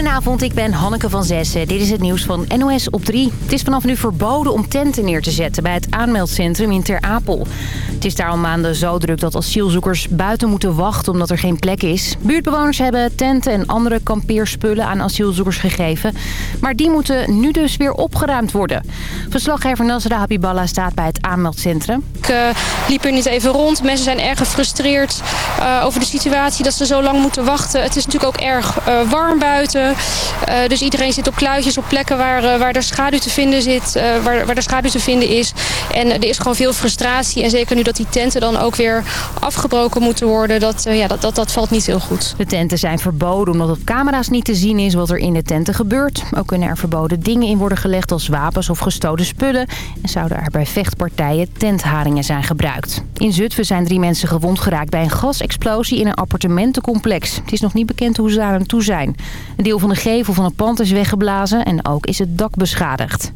Goedenavond, ik ben Hanneke van Zessen. Dit is het nieuws van NOS op 3. Het is vanaf nu verboden om tenten neer te zetten bij het aanmeldcentrum in Ter Apel. Het is daar al maanden zo druk dat asielzoekers buiten moeten wachten omdat er geen plek is. Buurtbewoners hebben tenten en andere kampeerspullen aan asielzoekers gegeven. Maar die moeten nu dus weer opgeruimd worden. Verslaggever Nasra Habiballa staat bij het aanmeldcentrum. Ik uh, liep er niet even rond. Mensen zijn erg gefrustreerd uh, over de situatie dat ze zo lang moeten wachten. Het is natuurlijk ook erg uh, warm buiten. Dus iedereen zit op kluitjes op plekken waar, waar er schaduw te vinden zit, waar, waar er schaduw te vinden is. En er is gewoon veel frustratie. En zeker nu dat die tenten dan ook weer afgebroken moeten worden, dat, ja, dat, dat, dat valt niet heel goed. De tenten zijn verboden omdat op camera's niet te zien is wat er in de tenten gebeurt. Ook kunnen er verboden dingen in worden gelegd als wapens of gestolen spullen. En zouden er bij vechtpartijen tentharingen zijn gebruikt. In Zutphen zijn drie mensen gewond geraakt bij een gasexplosie in een appartementencomplex. Het is nog niet bekend hoe ze daar aan toe zijn. Een deel van de gevel van het pand is weggeblazen en ook is het dak beschadigd.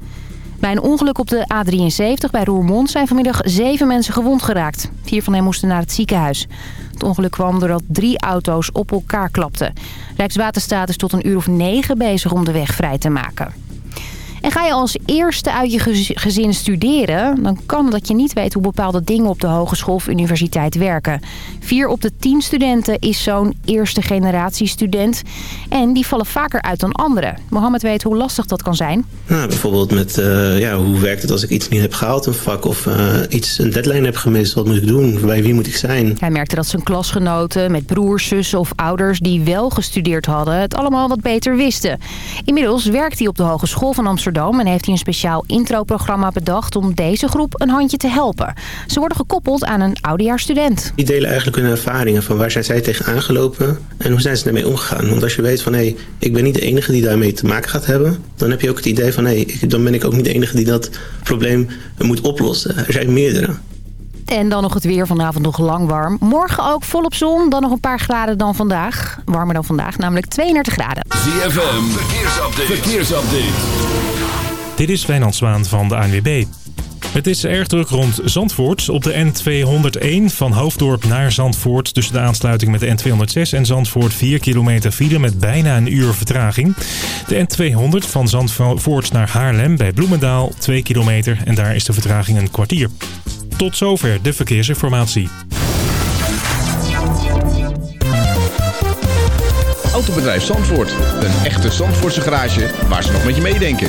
Bij een ongeluk op de A73 bij Roermond zijn vanmiddag zeven mensen gewond geraakt. Vier van hen moesten naar het ziekenhuis. Het ongeluk kwam doordat drie auto's op elkaar klapten. Rijkswaterstaat is tot een uur of negen bezig om de weg vrij te maken. En ga je als eerste uit je gezin studeren... dan kan dat je niet weet hoe bepaalde dingen op de hogeschool of universiteit werken. Vier op de tien studenten is zo'n eerste generatie student. En die vallen vaker uit dan anderen. Mohammed weet hoe lastig dat kan zijn. Nou, bijvoorbeeld met uh, ja, hoe werkt het als ik iets niet heb gehaald, een vak... of uh, iets, een deadline heb gemist. Wat moet ik doen? Bij wie moet ik zijn? Hij merkte dat zijn klasgenoten met broers, zussen of ouders... die wel gestudeerd hadden, het allemaal wat beter wisten. Inmiddels werkt hij op de Hogeschool van Amsterdam en heeft hij een speciaal introprogramma bedacht om deze groep een handje te helpen. Ze worden gekoppeld aan een oudejaarsstudent. Die delen eigenlijk hun ervaringen van waar zijn zij tegen aangelopen en hoe zijn ze daarmee omgegaan. Want als je weet van hé, hey, ik ben niet de enige die daarmee te maken gaat hebben, dan heb je ook het idee van hé, hey, dan ben ik ook niet de enige die dat probleem moet oplossen. Er zijn meerdere. En dan nog het weer vanavond nog lang warm. Morgen ook volop zon, dan nog een paar graden dan vandaag. Warmer dan vandaag, namelijk 32 graden. ZFM, verkeersupdate. verkeersupdate. Dit is Wijnand Zwaan van de ANWB. Het is erg druk rond Zandvoort. Op de N201 van Hoofddorp naar Zandvoort... tussen de aansluiting met de N206 en Zandvoort... 4 kilometer file met bijna een uur vertraging. De N200 van Zandvoort naar Haarlem bij Bloemendaal... 2 kilometer en daar is de vertraging een kwartier. Tot zover de verkeersinformatie. Autobedrijf Zandvoort. Een echte Zandvoortse garage waar ze nog met je meedenken.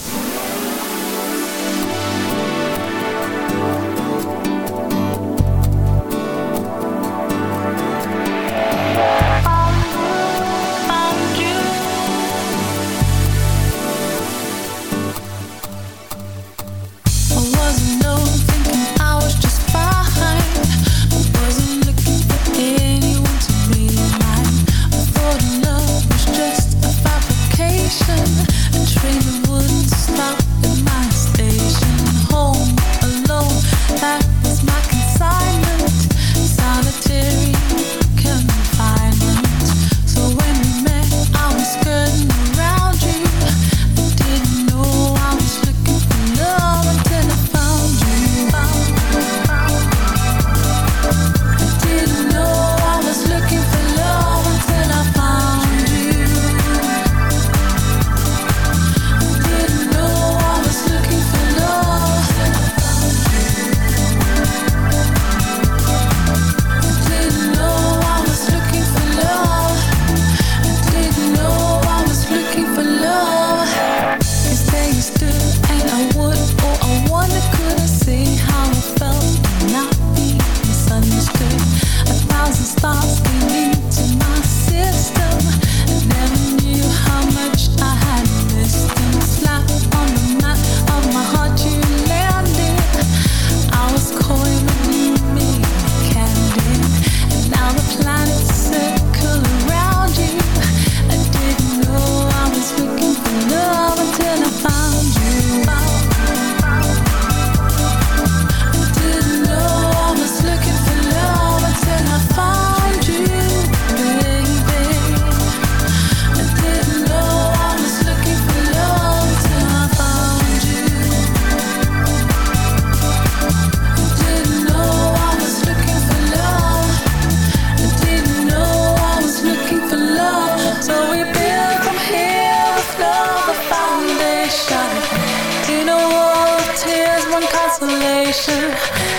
a wall of tears, one consolation.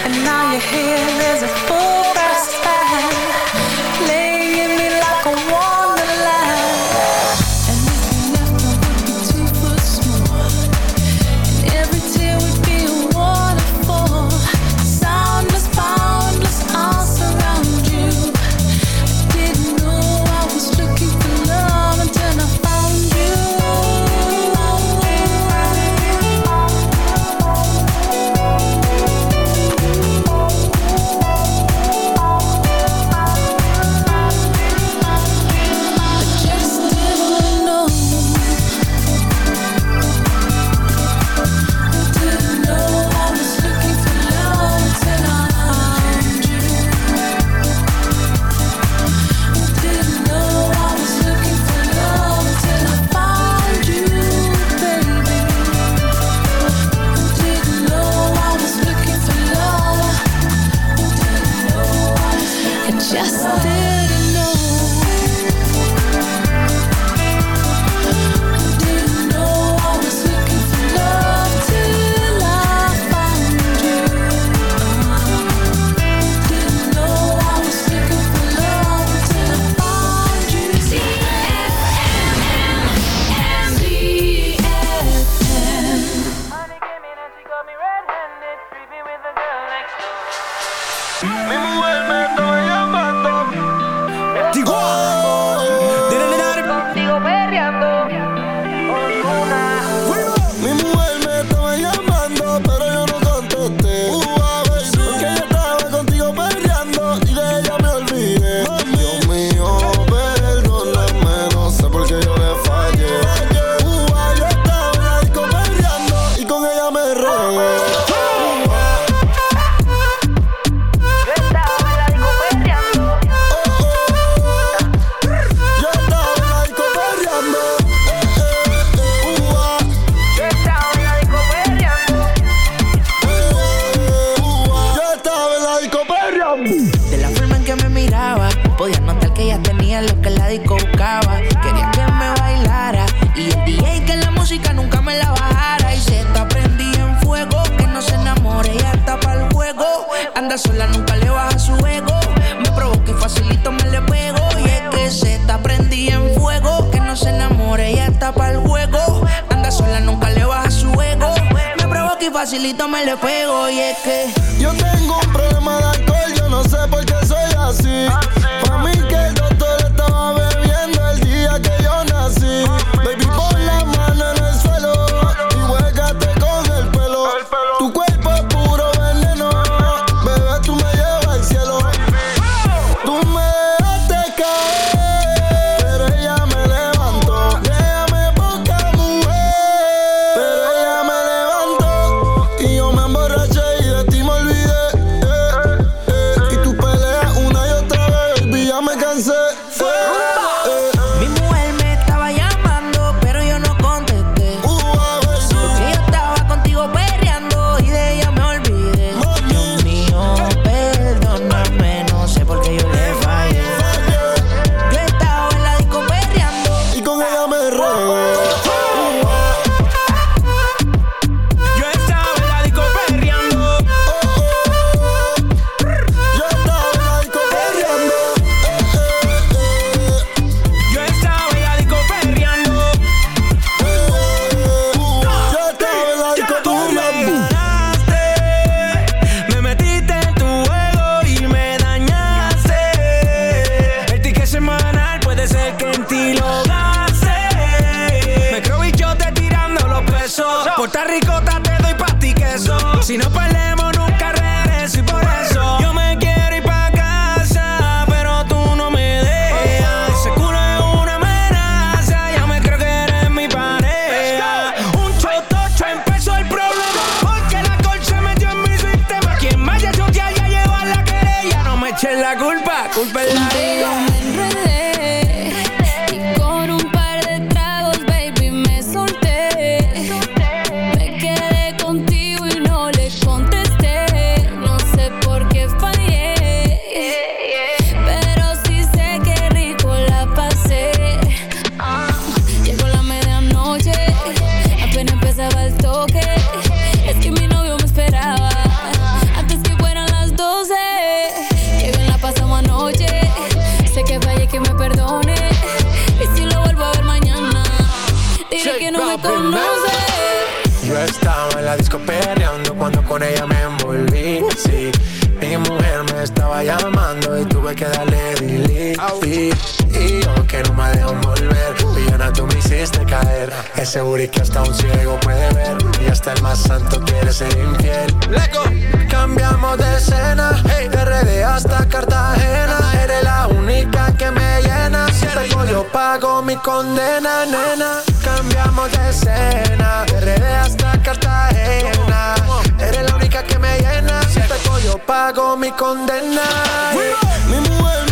And now you're here, there's a full pago mi condena, nena. Cambiamos de escena, de hasta Cartagena. Eres la única que me llena. Si te yo pago mi condena. Mi mujer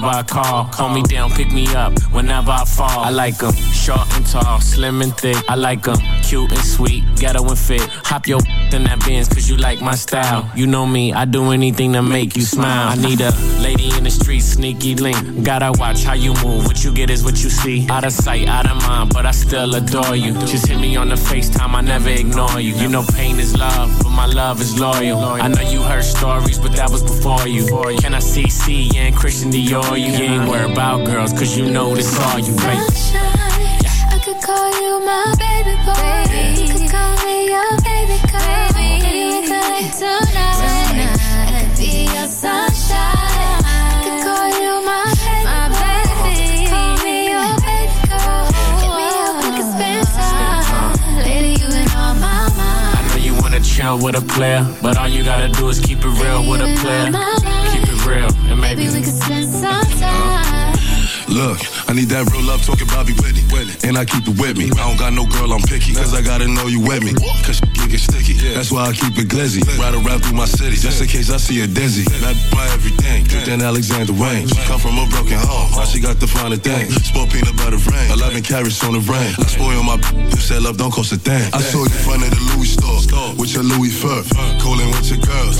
whenever I call. Hold me down, pick me up whenever I fall. I like them short and tall, slim and thick. I like them cute and sweet, ghetto and fit. Hop your in that Benz cause you like my style. You know me, I do anything to make you smile. I need a lady in the street, sneaky link. Gotta watch how you move, what you get is what you see. Out of sight, out of mind, but I still adore you. Just hit me on the FaceTime, I never ignore you. You know pain is love, but my love is loyal. I know you heard stories, but that was before you. Can I see C and Christian Dior? You ain't worried about girls, cause you know this all you, right? I could call you my baby boy. You could call me your baby girl. Baby, we could like tonight. I could be your sunshine. I could call you my baby baby. boy. Call me your baby girl. Hit me up, we could spend time. Lady, you been on my mind. I know you wanna chill with a player, but all you gotta do is keep it real with a player. Keep it real, and maybe Maybe we could spend some time. Look, I need that real love talking Bobby Whitney. And I keep it with me. I don't got no girl, I'm picky. Cause I gotta know you with me. Cause she get sticky. That's why I keep it glizzy. Ride around through my city. Just in case I see a dizzy. Not my everything. Good than Alexander Wayne. She come from a broken home. Now she got the finer thing. Sport peanut butter rain. 11 carrots on the rain. I spoil my You said love don't cost a thing. I saw you in front of the Louis store. With your Louis fur. Cooling with your girls.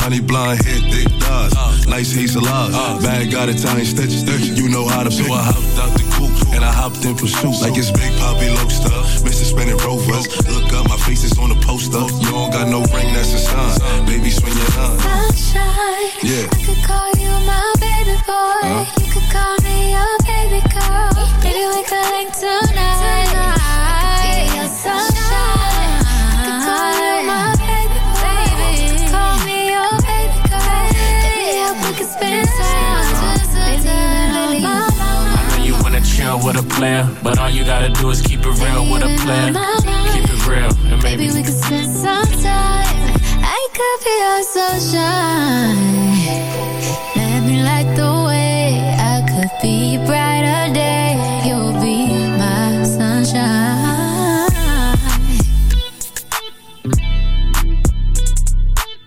Honey blonde hair, thick thighs. Nice hazel eyes. Bag got Italian stitches. You know how to pick. So I hopped out the coupe and I hopped in pursuit. Like it's Big Poppy Loaster. Mr. Spinning Rovers. Look up, my face is on the poster. You don't got no ring, that's a sign. Baby, swing your line. Sunshine. Yeah. I could call you my baby boy. You could call me your baby girl. Maybe we could link tonight. I could be your sunshine. I could call you my baby boy. Call me your baby girl. Hit me we could spend time. Maybe my. I know you wanna chill with a player, but all you gotta do is keep it real with a player. Keep it real, and maybe Maybe we could spend some time. I could be your sunshine. Let me light the way. I could be your brighter day. You'll be my sunshine.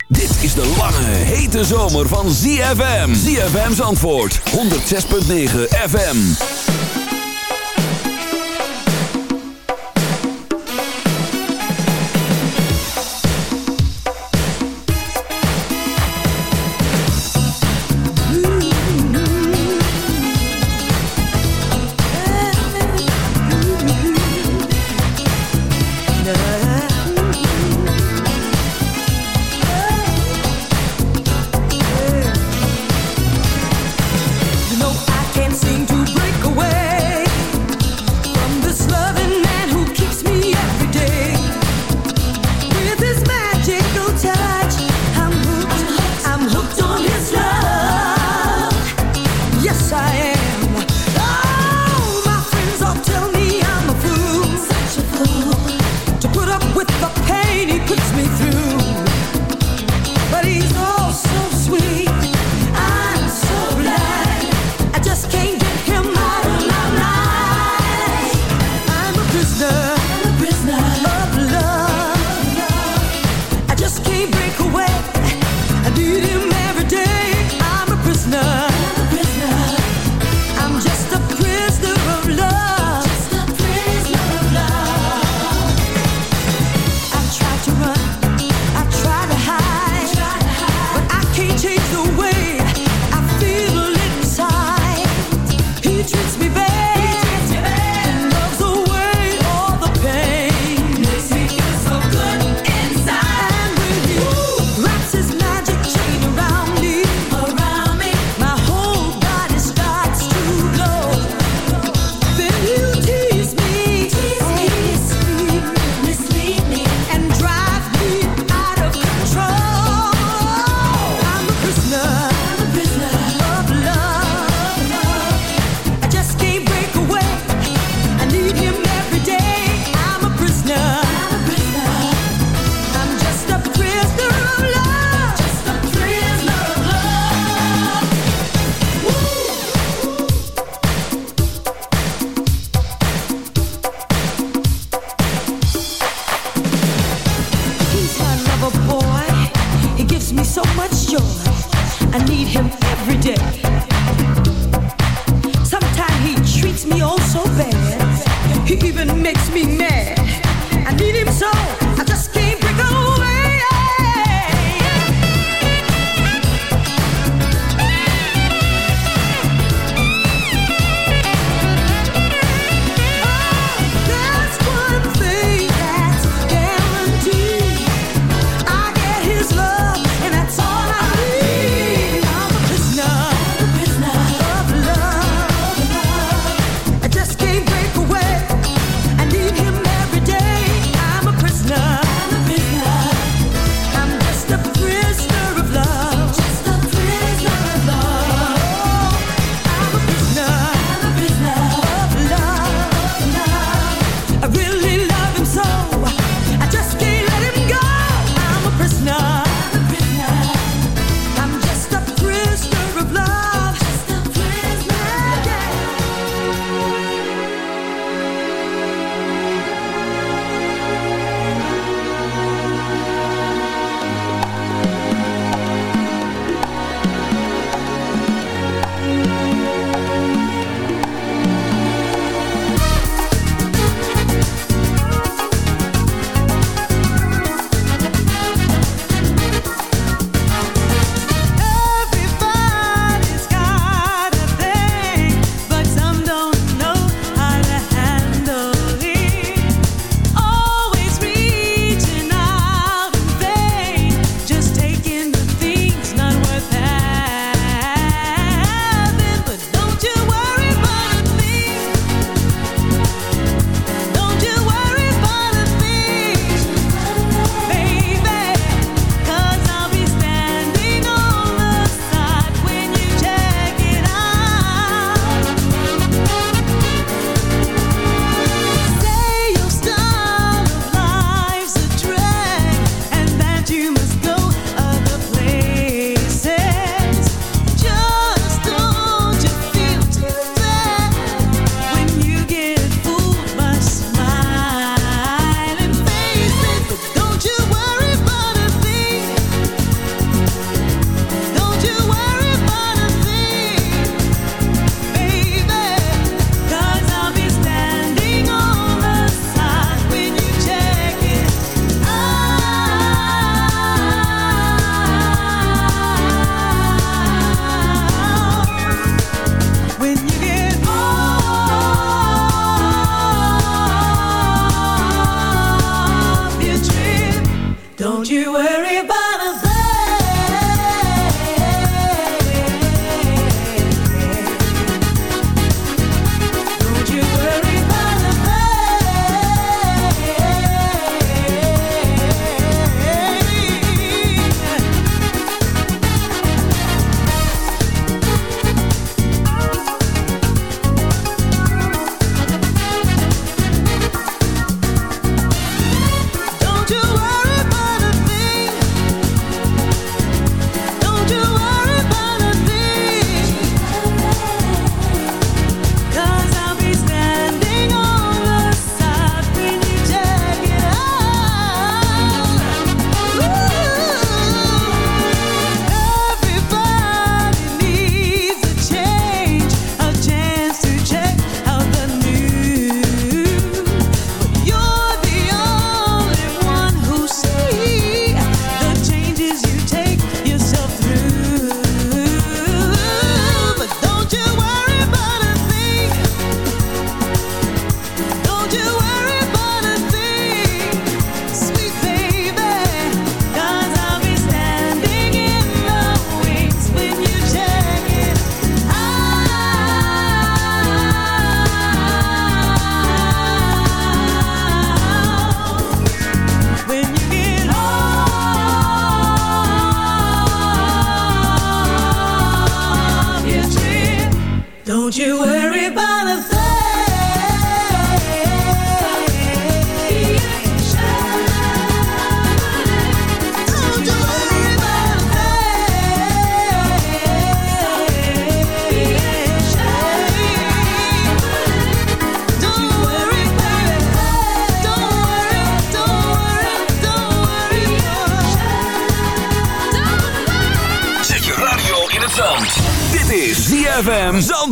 Dit is de lange, hete zomer van ZFM. ZFM's antwoord, 106.9 FM.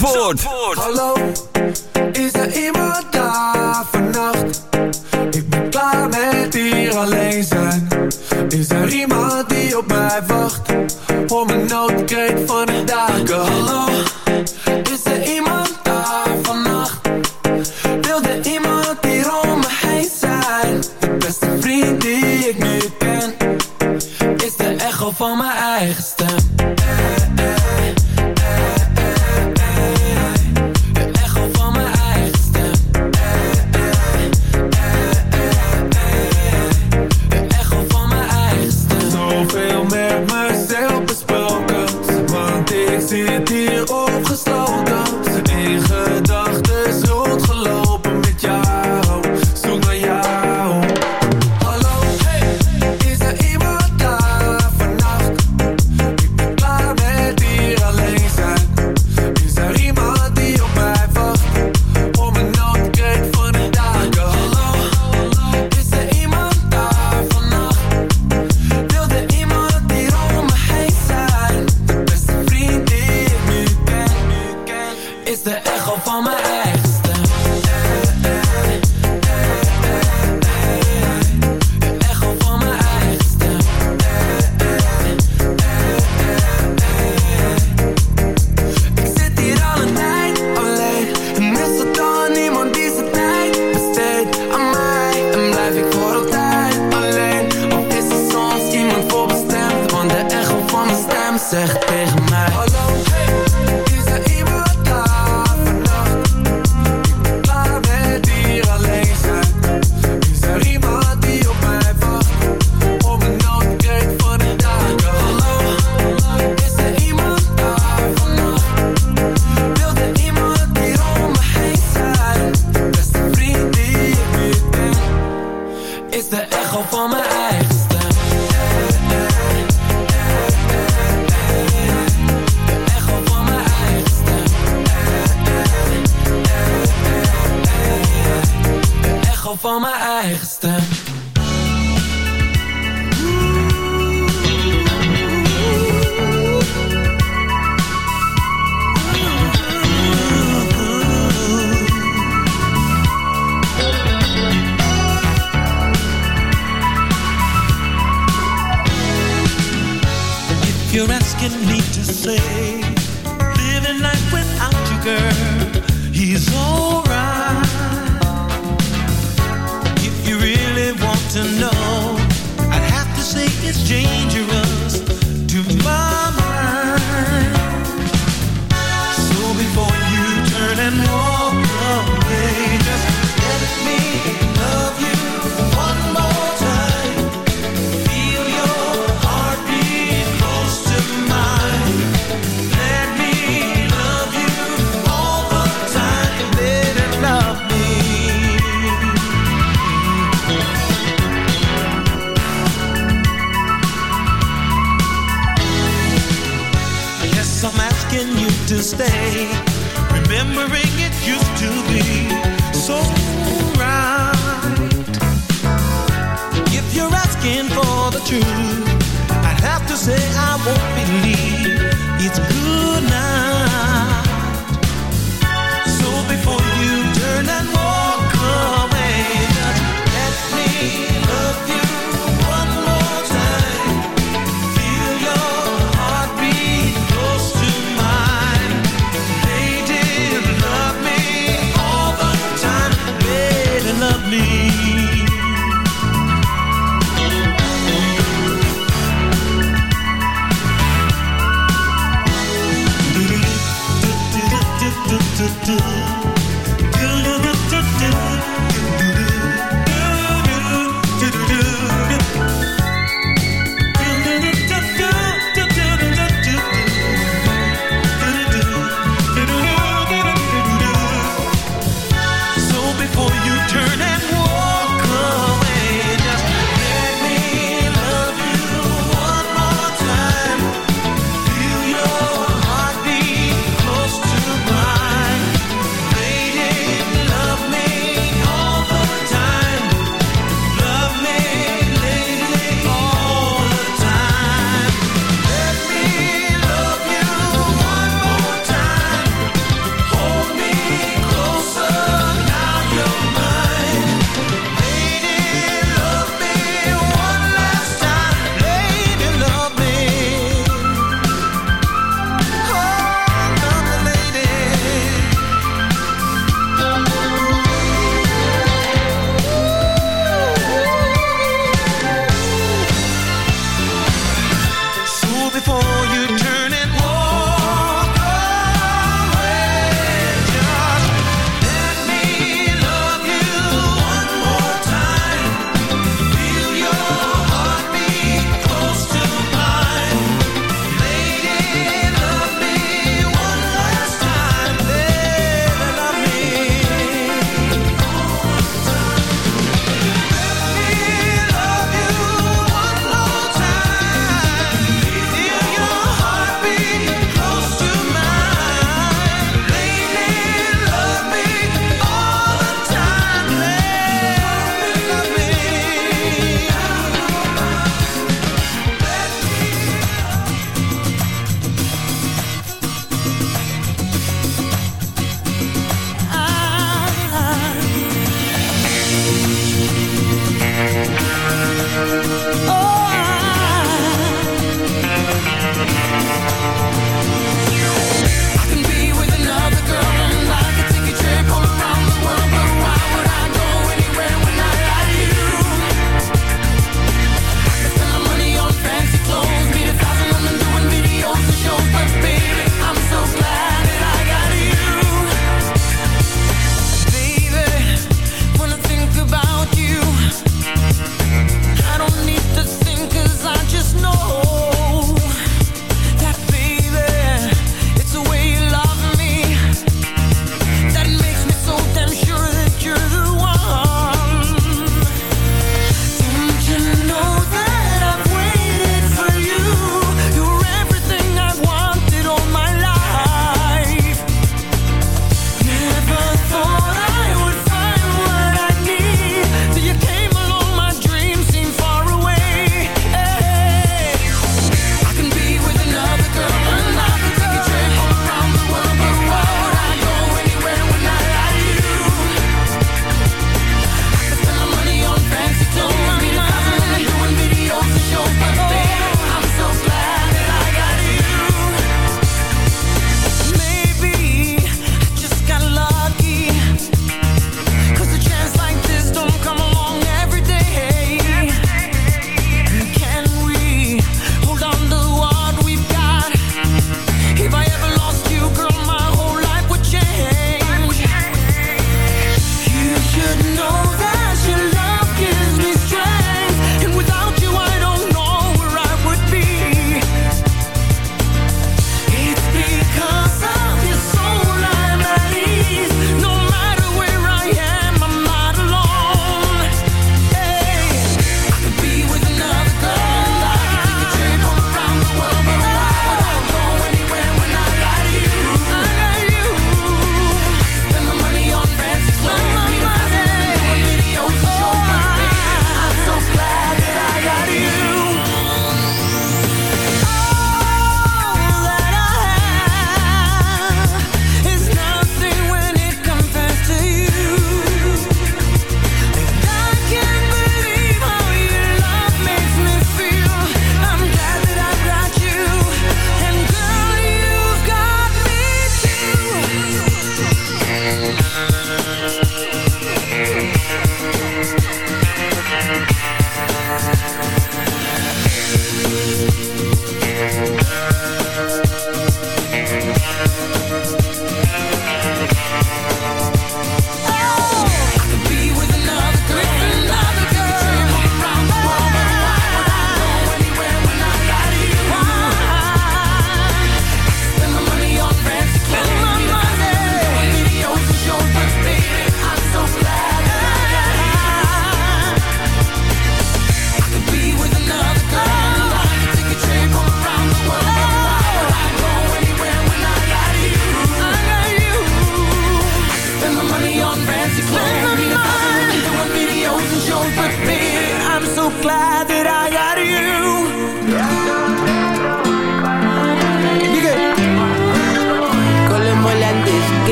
Zandvoort. Hallo, stay. Remembering it used to be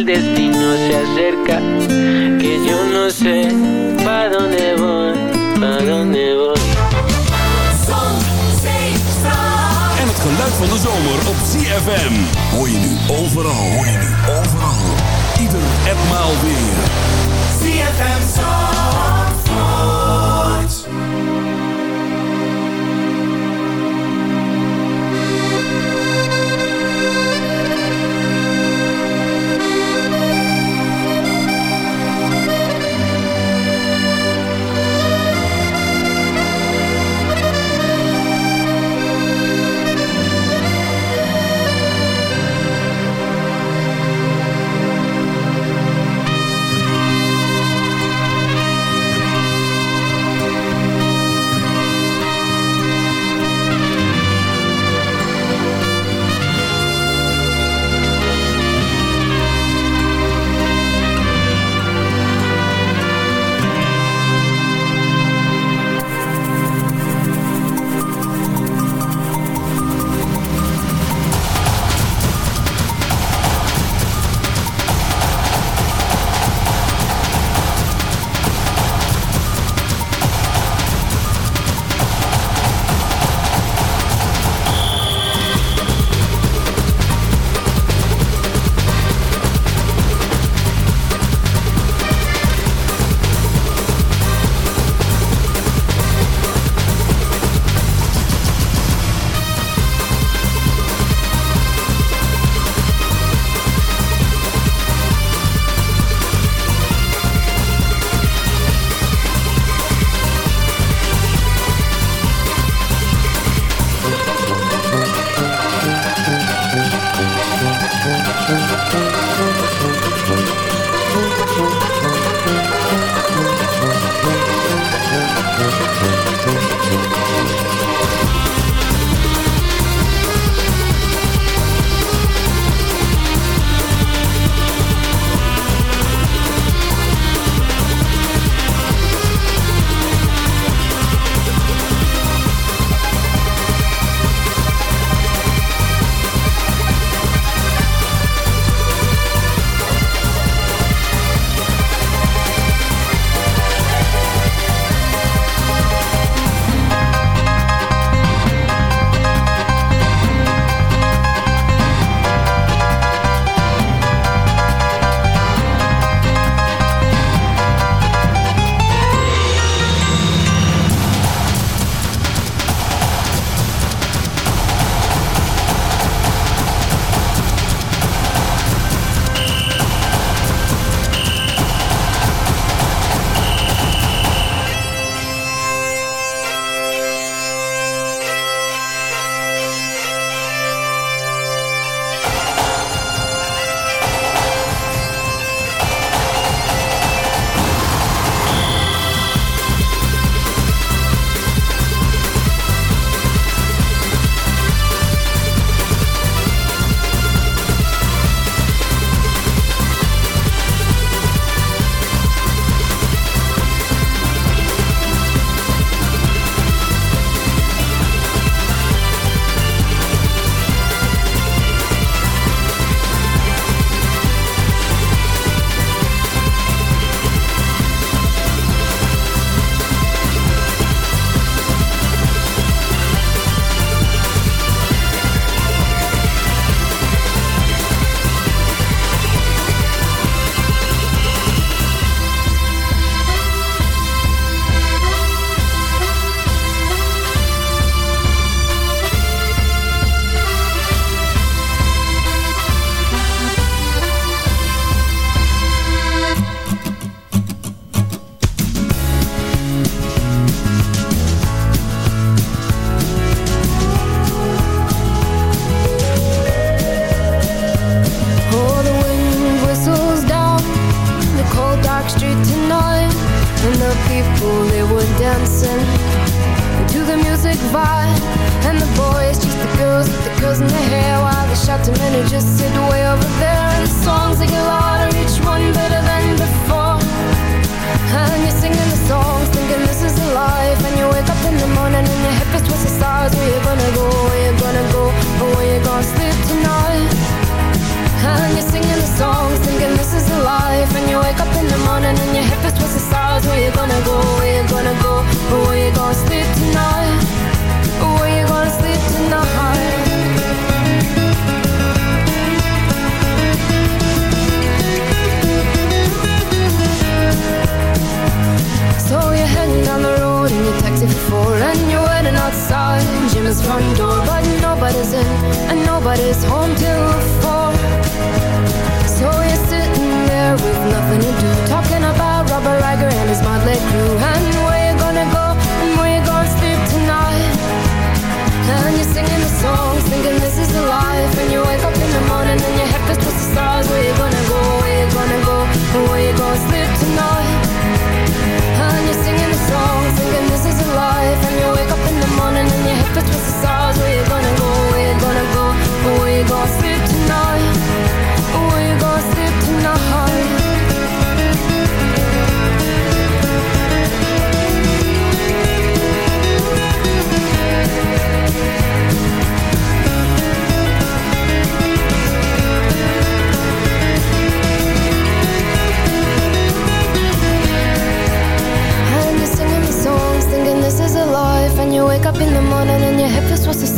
el destino se acerca, que yo no sé para dónde voy, para dónde voy. En het geluid van de zomer op CFM. Hoor je nu overal. Hoor je nu overal. Ieder etmaal weer. CFM.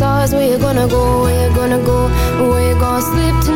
stars, where you gonna go, where you gonna go, where you gonna sleep tonight?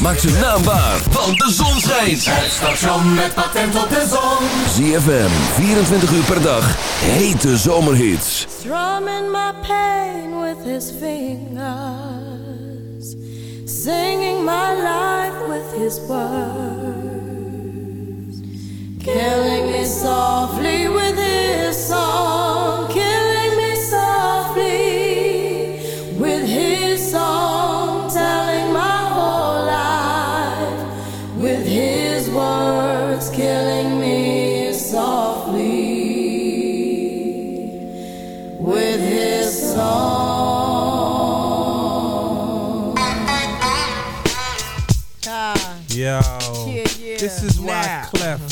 maak ze naam want de zon schijnt. Het station met patent op de zon. ZFM, 24 uur per dag, hete zomerhits. Strumming my pain with his fingers. Singing my life with his words. Killing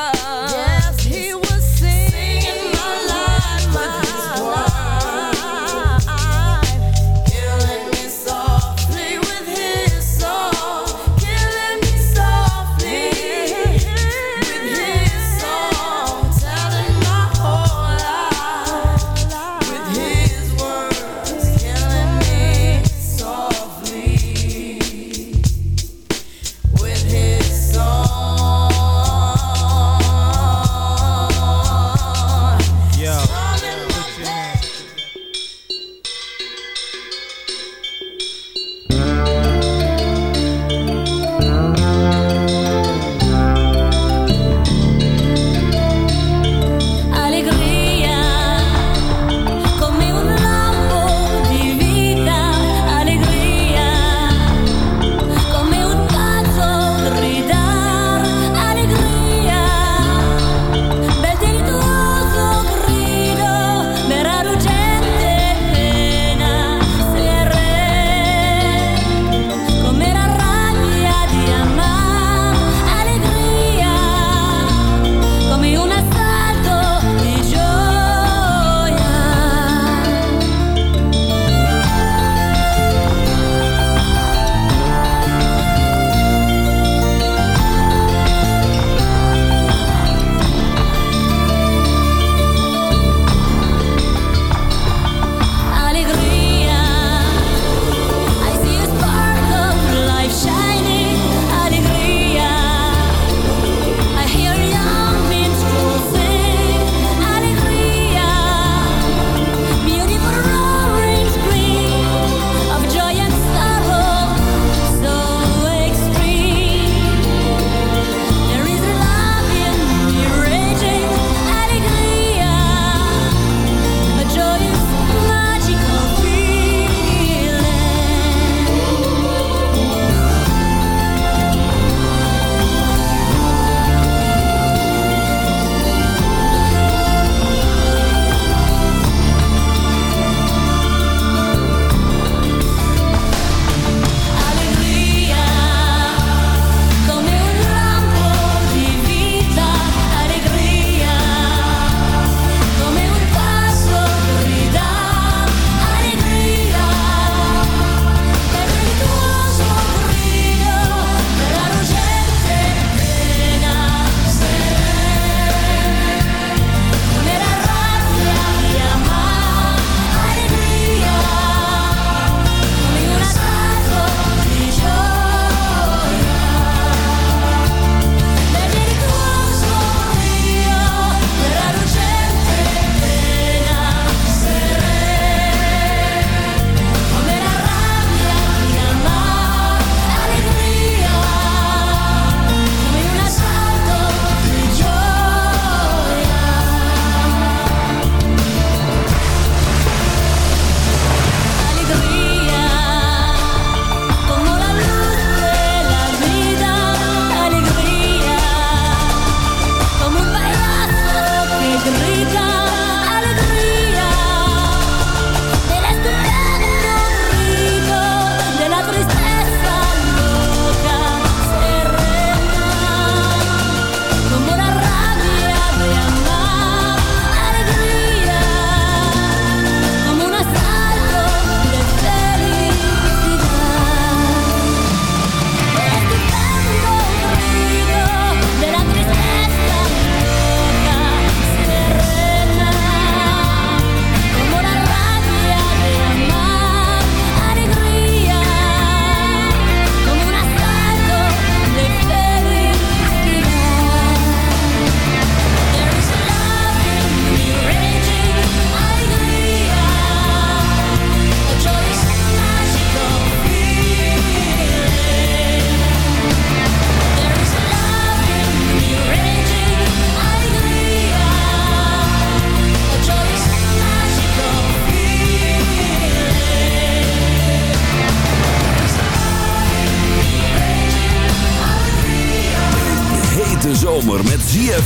love.